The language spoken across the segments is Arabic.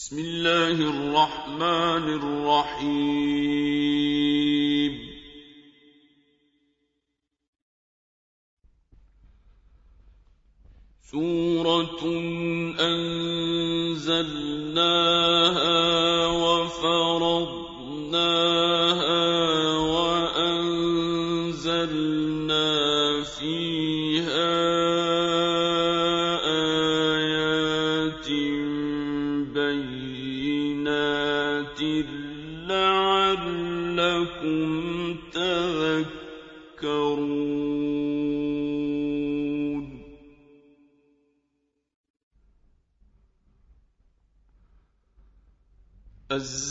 بسم الله الرحمن الرحيم. سورة أنزلناها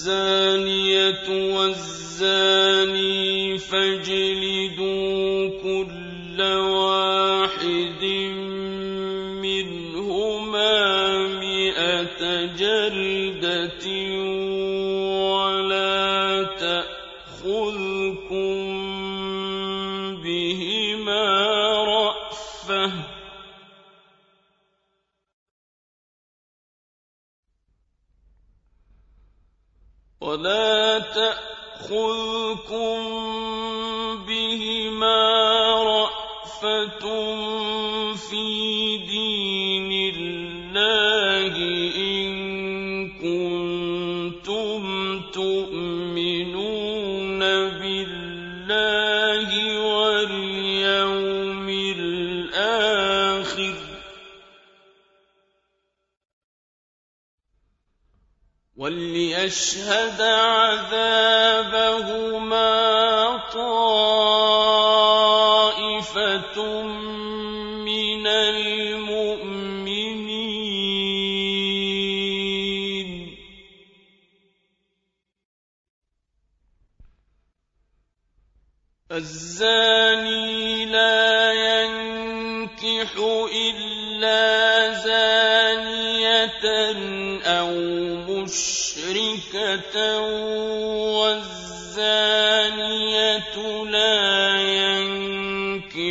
الزانية والزاني فاجلدوا ولا تأخذكم وليشهد عذابهما طائفة من المؤمنين. الزاني لا ينكح إلا مشركة والزانية لا ينكحها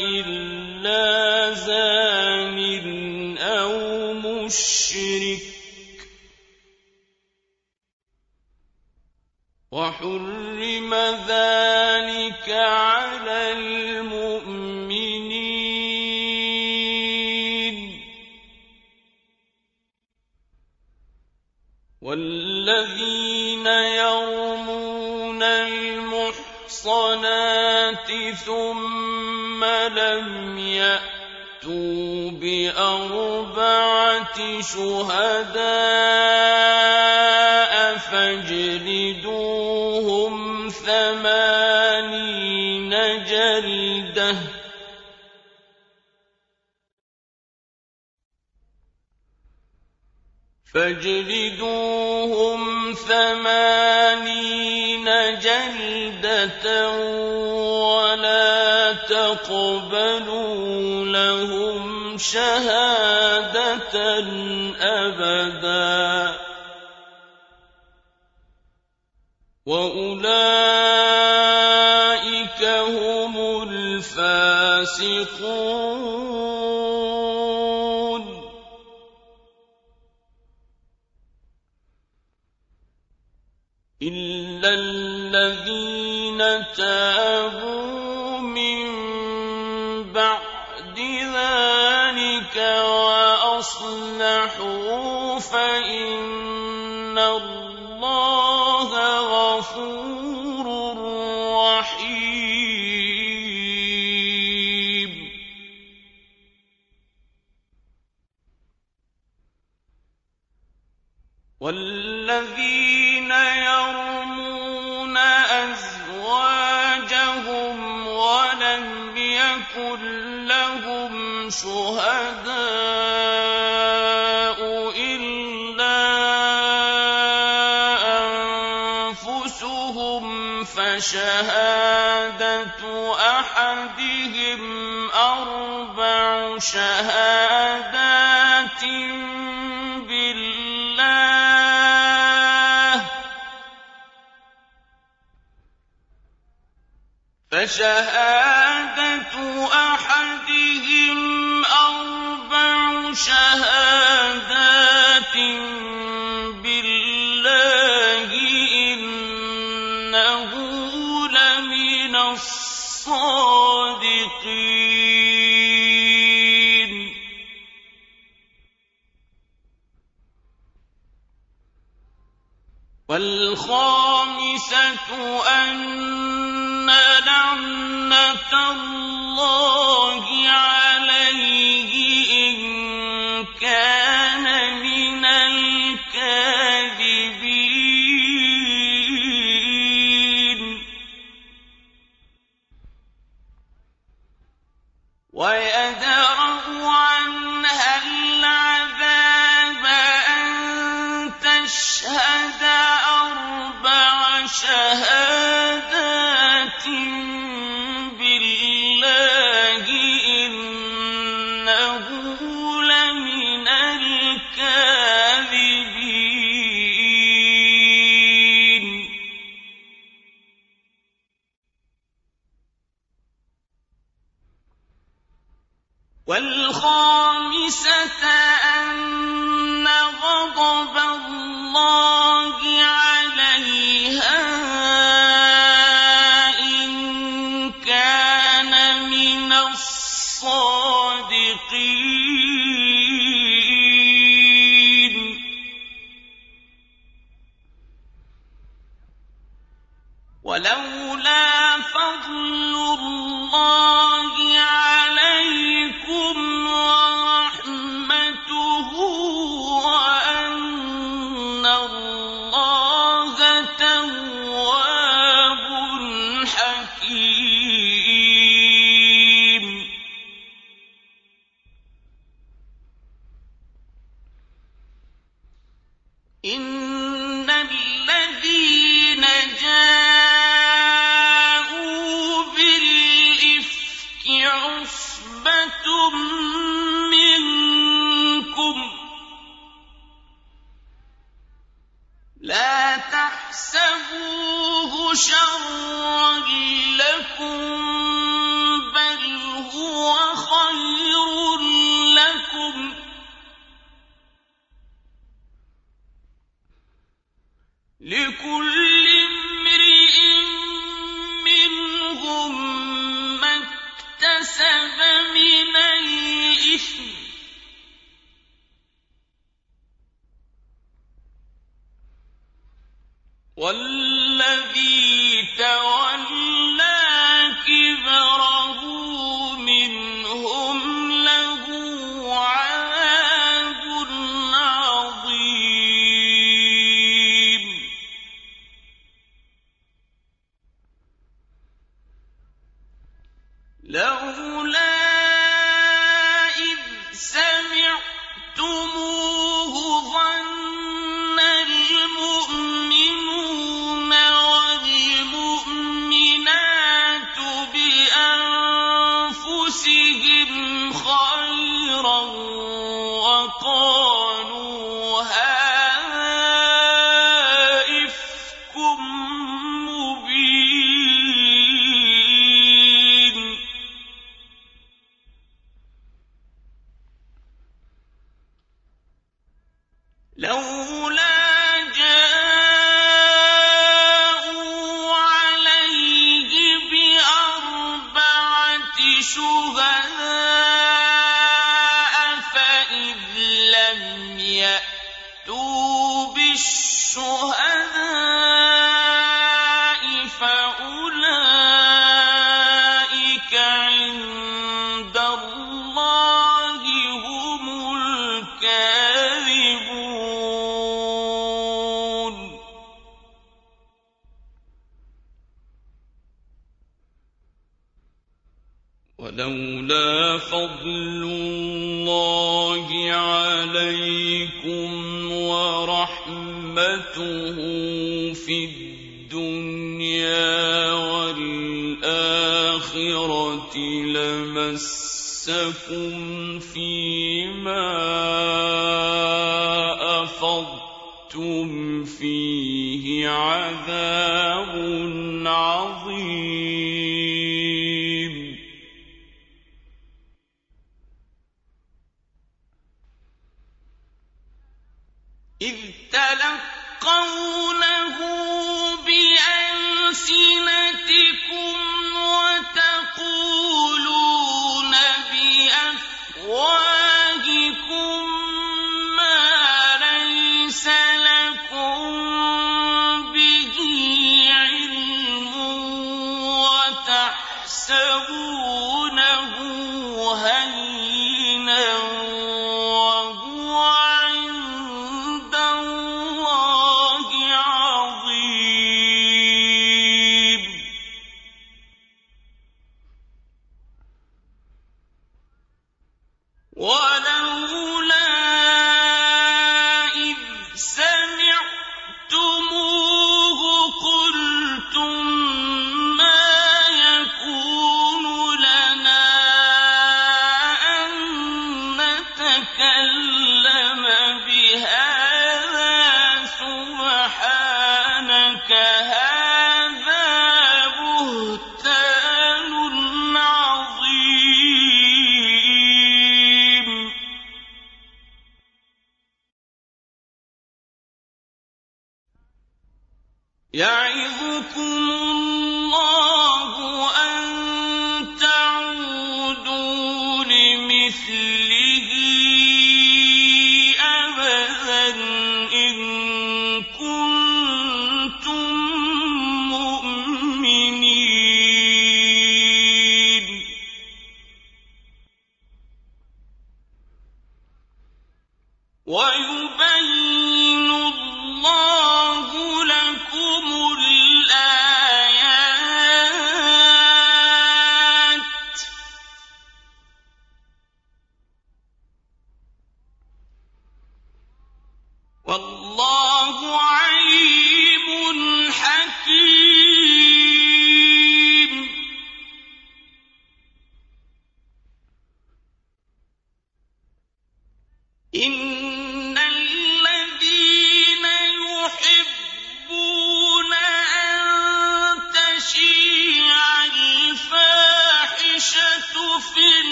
إلا زان أو مشرك. وحرم ذلك المحصنات ثم لم يأتوا بأربعة شهداء فاجلدوهم ثمانين جلدة فاجلدوهم ثمانين جلدة ولا تقبلوا لهم شهادة أبدا. وأولئك هم الفاسقون. تابوا من بعد ذلك وأصلحوا فإن الله غفور شهادات بالله. فشهادة أحدهم أربع شهادات بالله إنه لمن الصادقين. والخامسة أن لعنة الله والخامسة أن غضب الله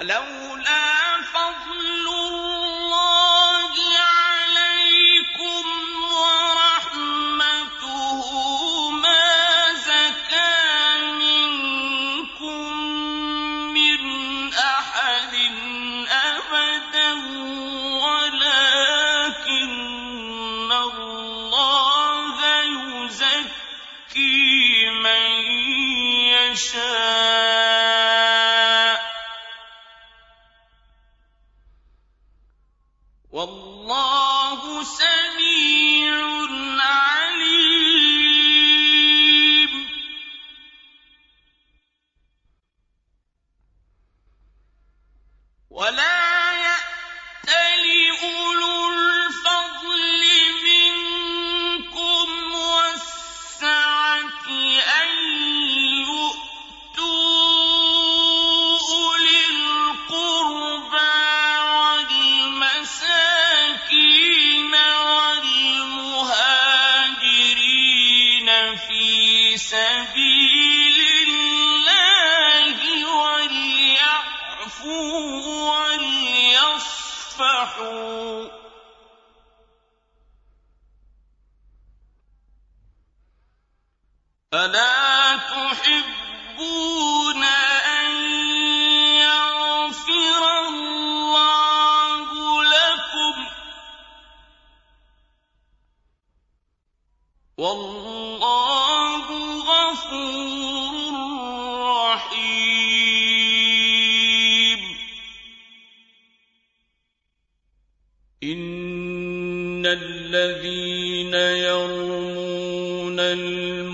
ولولا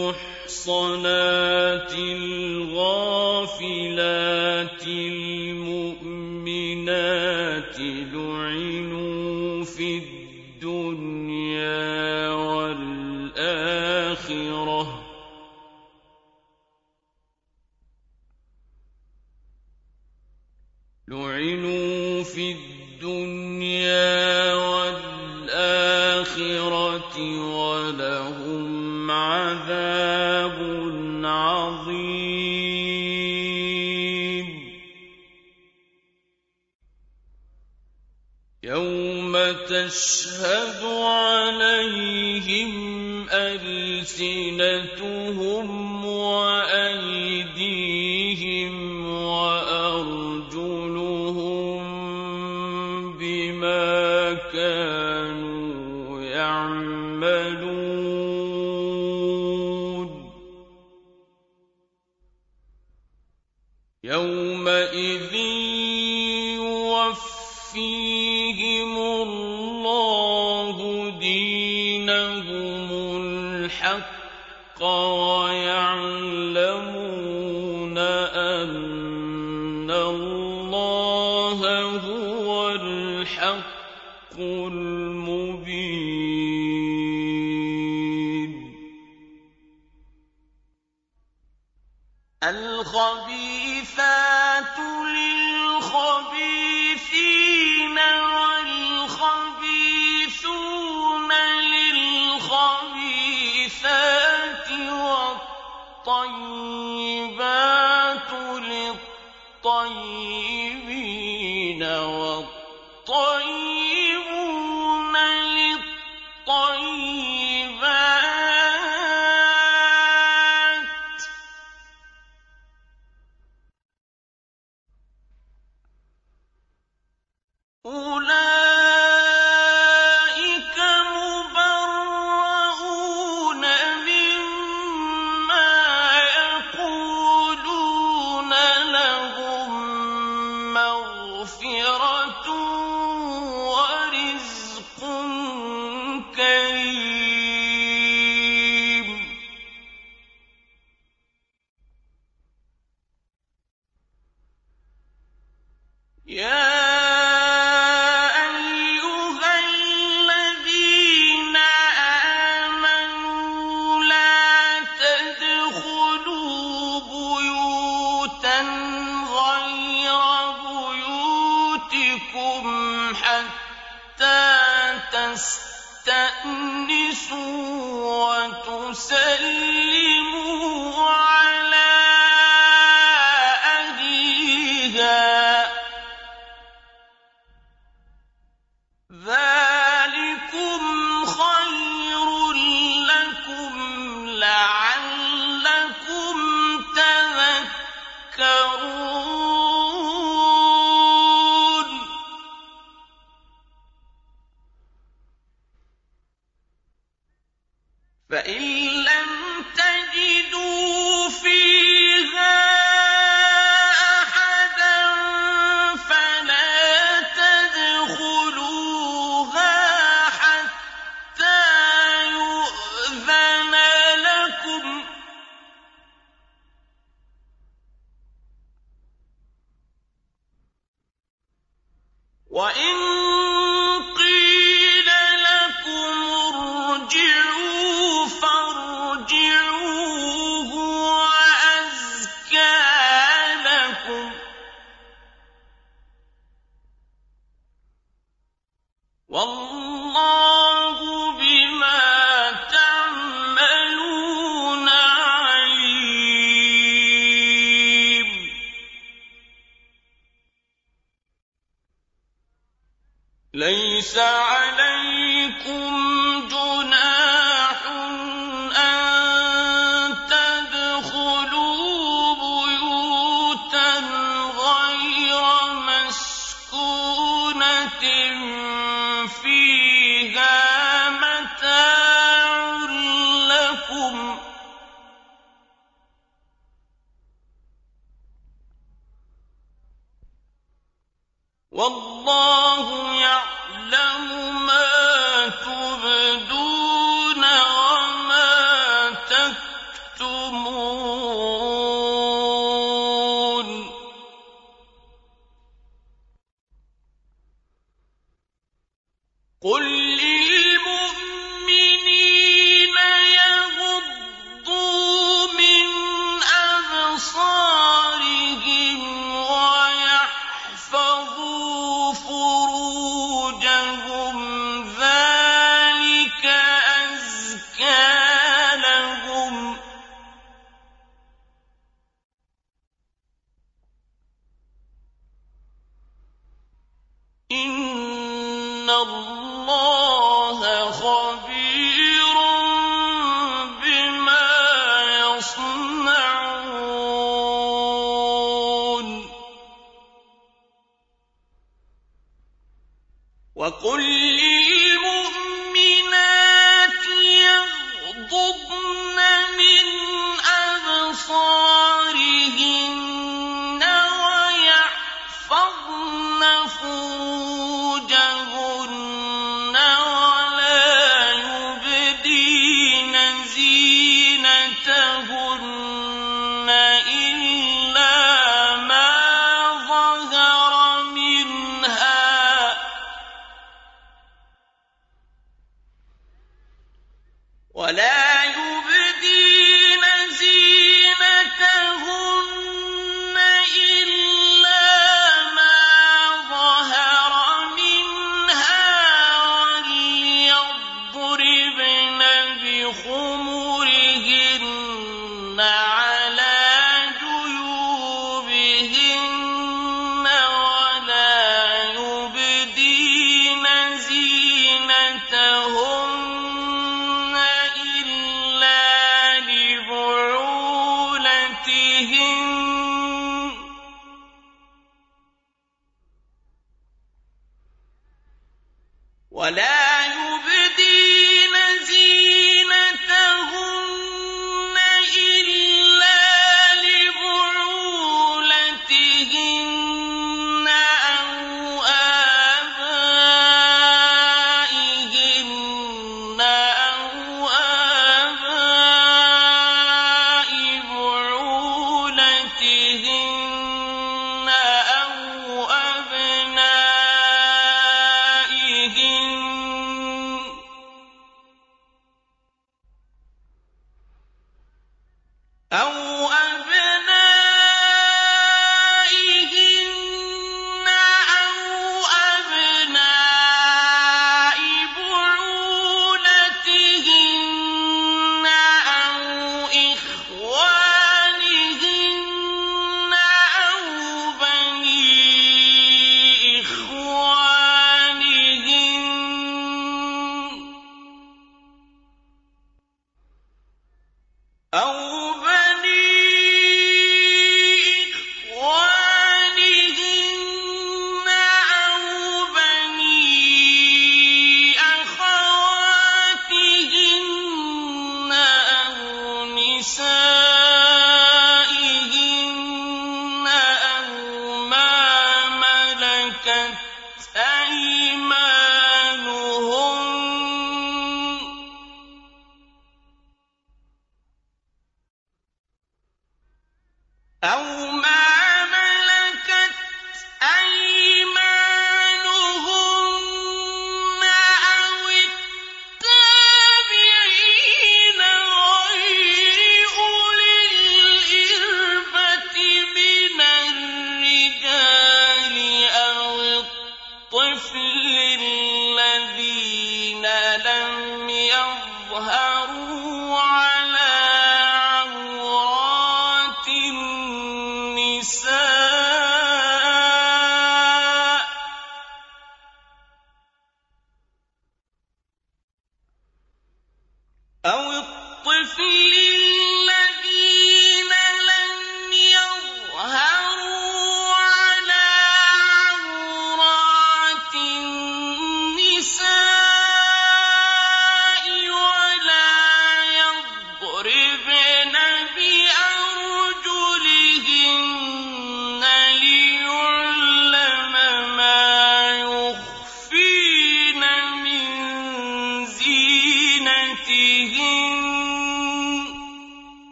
الْمُحْصَنَاتِ الْغَافِلَاتِ تَشْهَدُ عَلَيْهِمْ أَلْسِنَتُهُمْ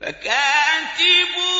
فكاتبوهم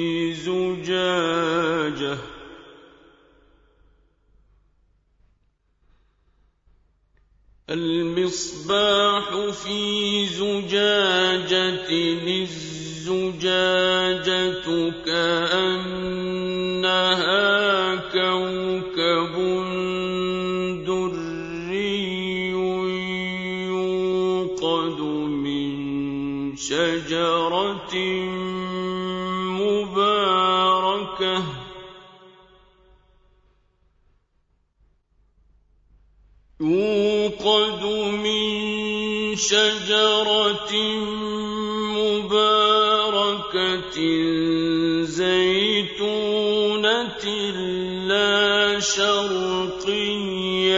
شرقية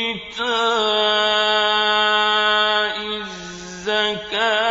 وإيتاء الزكاة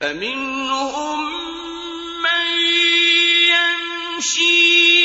فَمِنْهُم مَّن يَمْشِي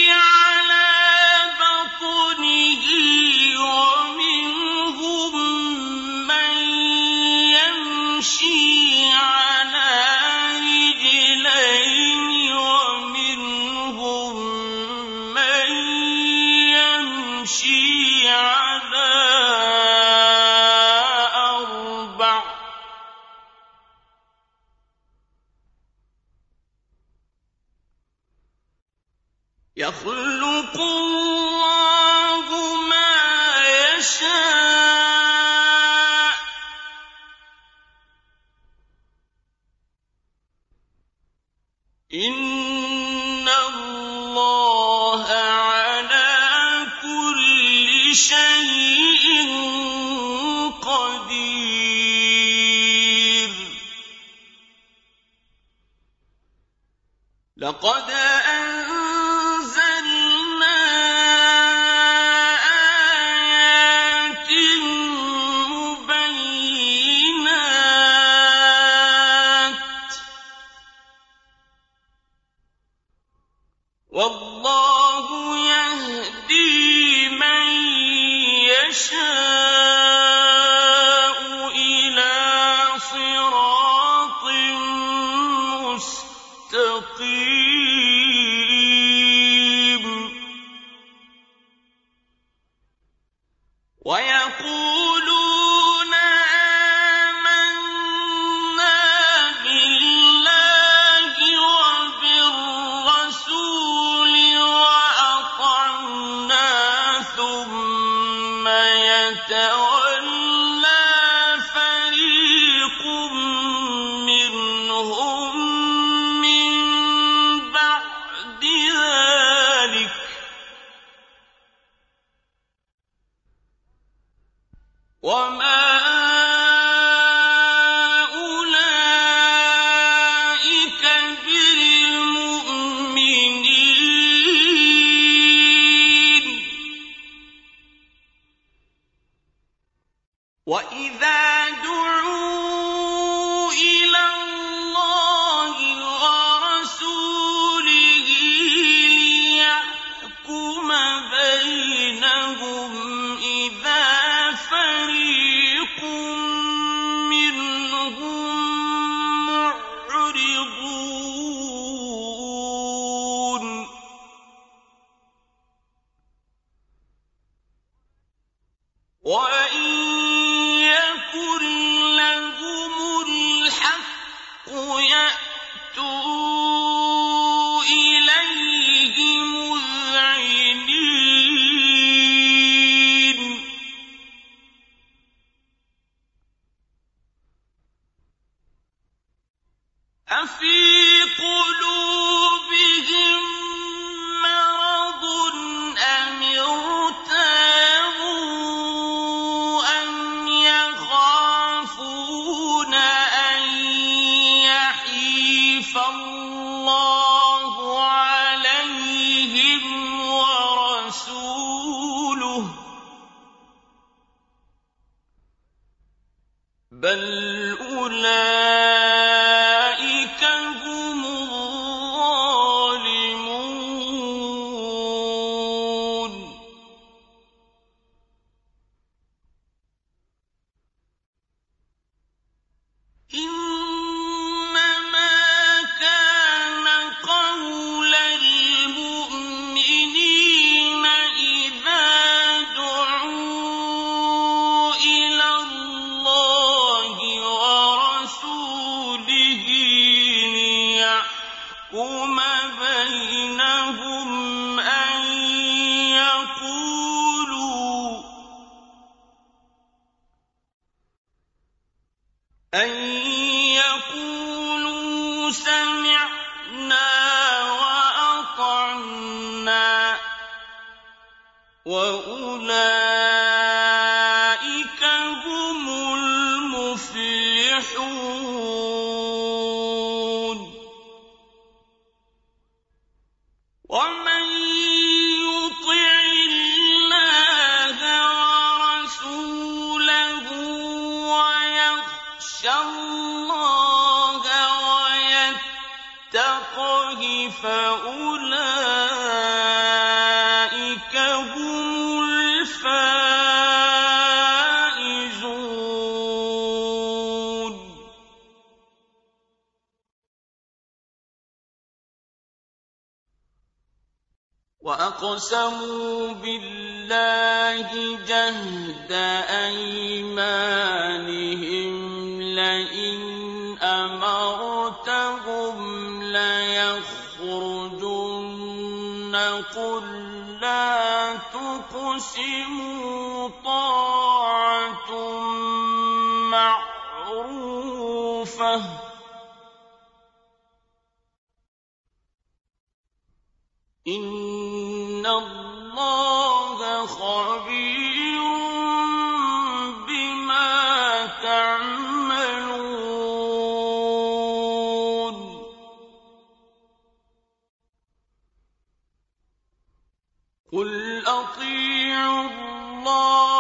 قل أطيعوا الله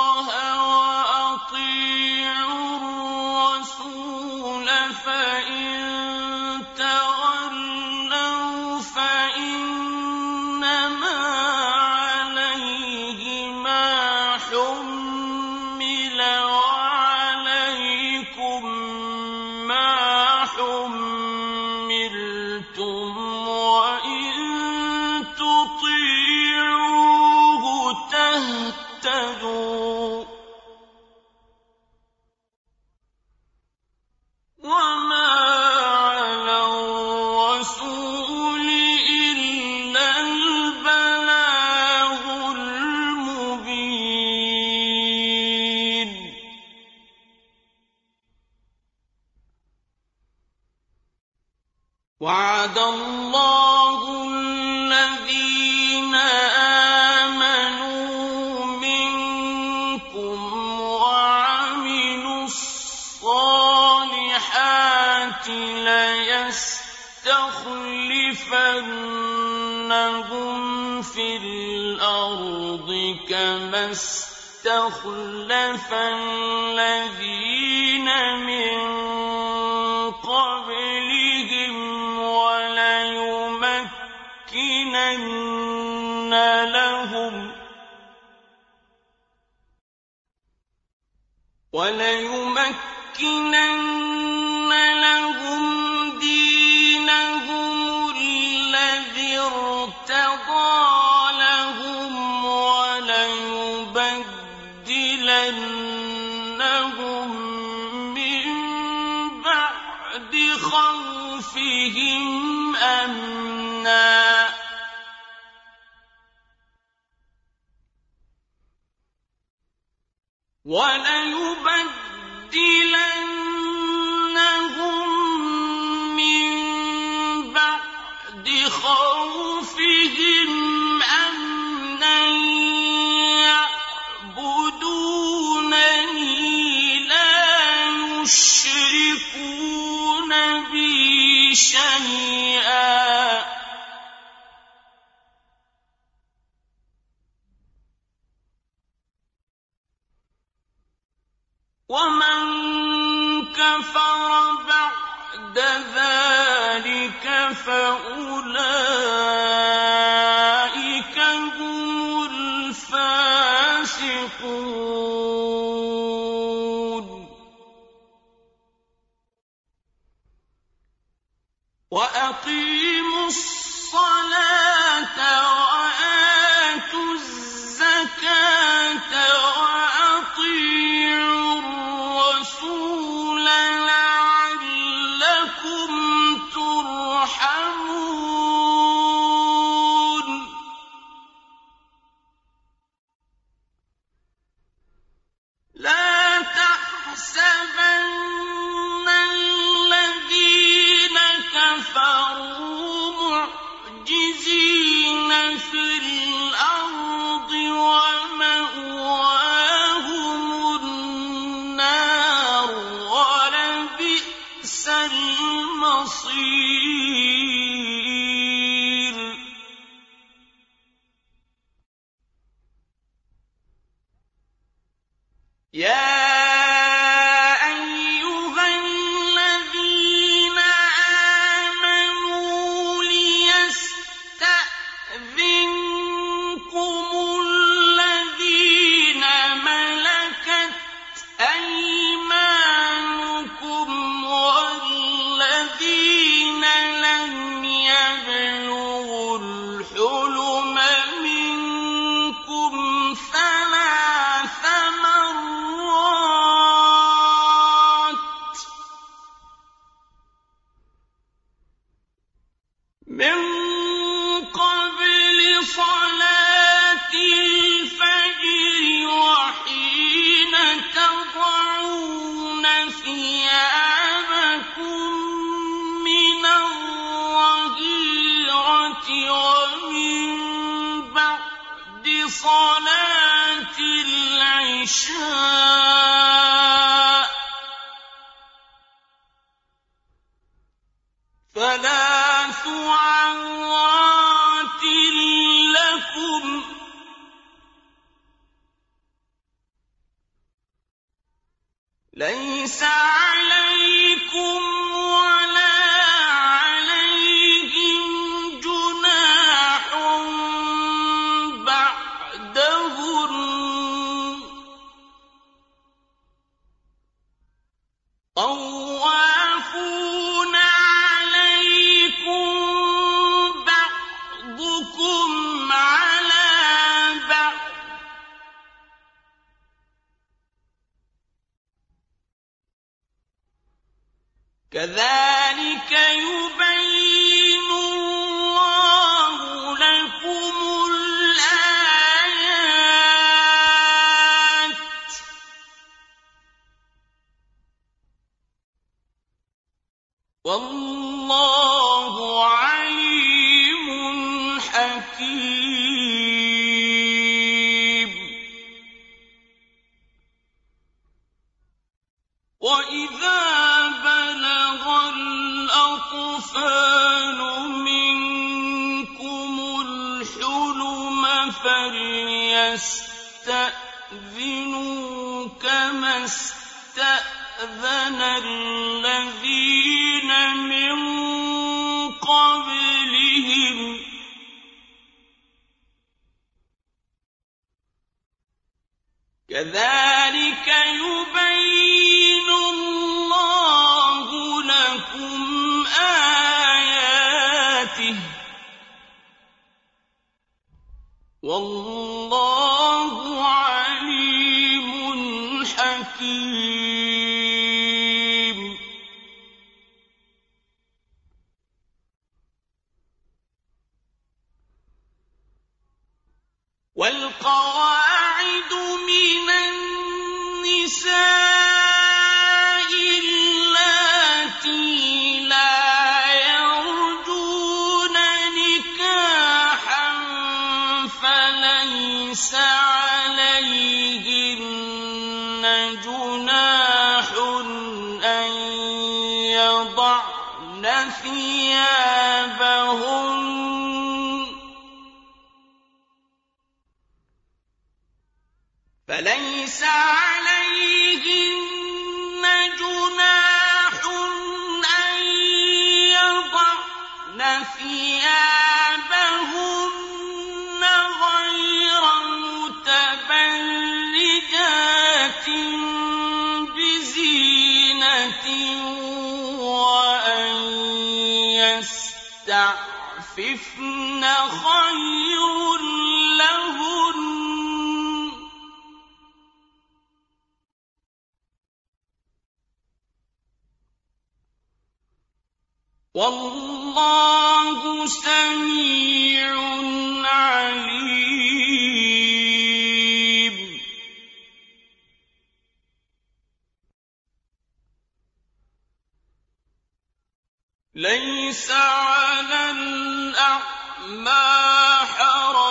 يستخلف الذين من قبلهم وليمكنن لهم وليمكنن بِهِمْ أَمْنًا. وَلَيُبَدِّلَنَّ الشمس يستأذنوك ما استأذن والله سميع عليم. ليس على الأعمى حرج.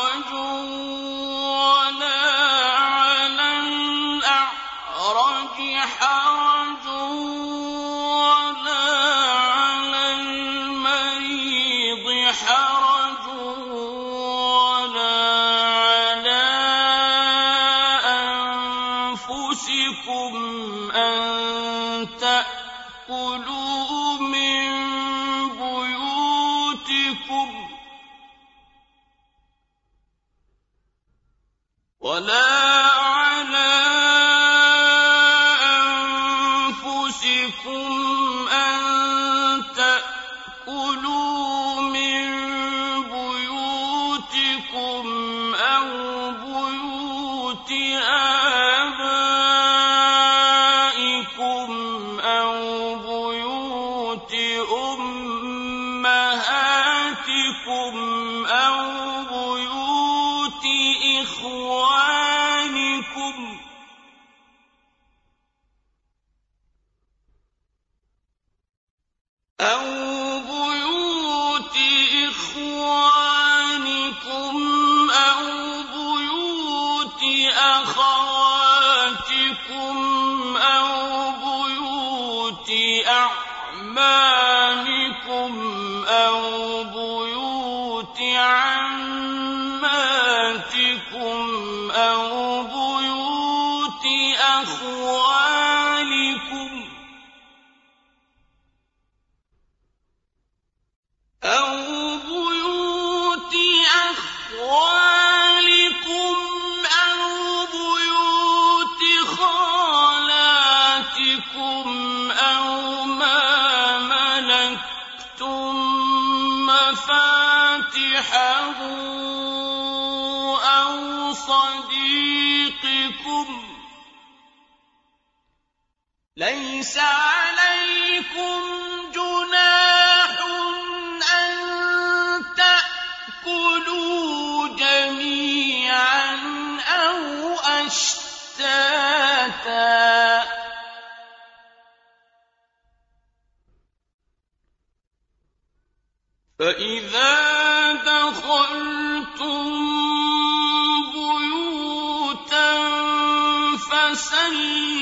بيوت أعمامكم أو بيوت عماتكم أو بيوت أخواتكم ليس عليكم جناح أن تأكلوا جميعا أو أشتاتا. فإذا دخلتم بيوتا فسلموا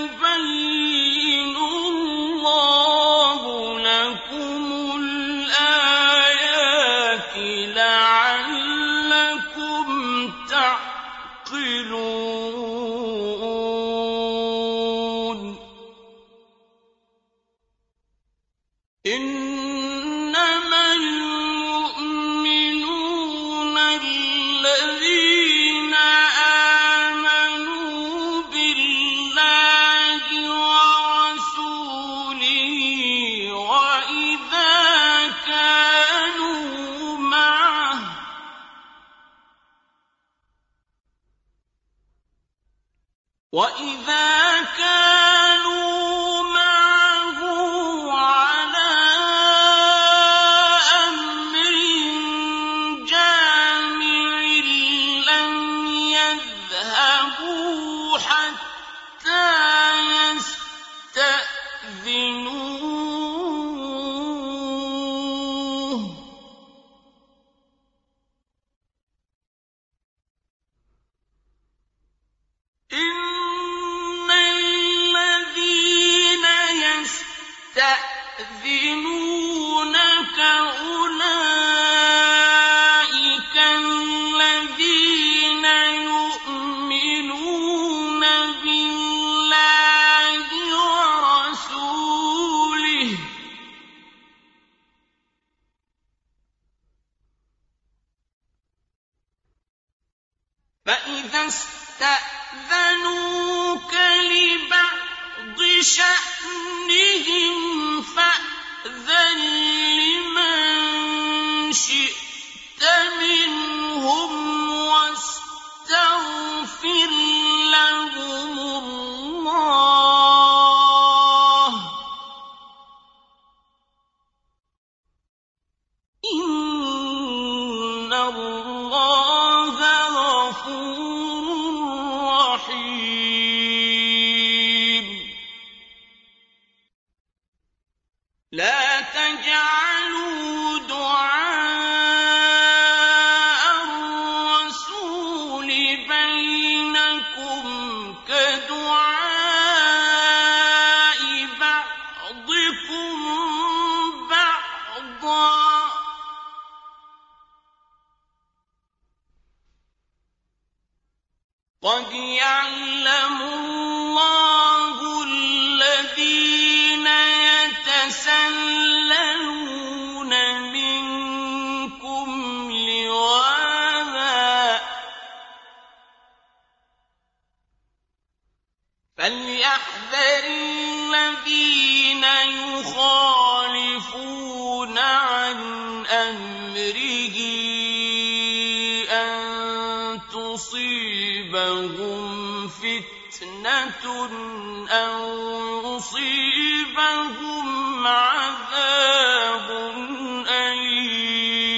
وَإِذَا كَانَ قد يعلم أَوْ يُصِيبَهُمْ عَذَابٌ أَلِيمٌ